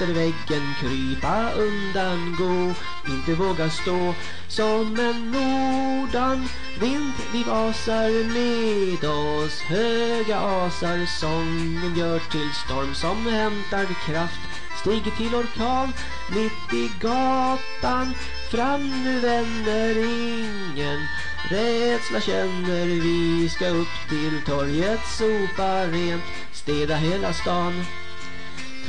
efter väggen krypa undan gå. Inte våga stå som en nordan. Vind vi vasar med oss Höga asar. Sången gör till storm som hämtar kraft. Stiger till orkan mitt i gatan. Fram nu vänner ingen Rädsla känner. Vi ska upp till torget Sopa rent, städa hela stan.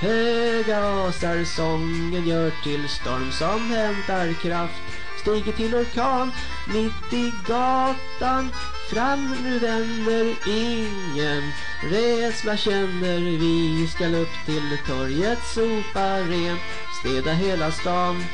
Höga asar sången gör till storm som hämtar kraft. Stiger till orkan mitt i gatan. Fram nu vänner ingen Rädsla känner vi. Skall upp till torget Sopa rent Städa hela stan.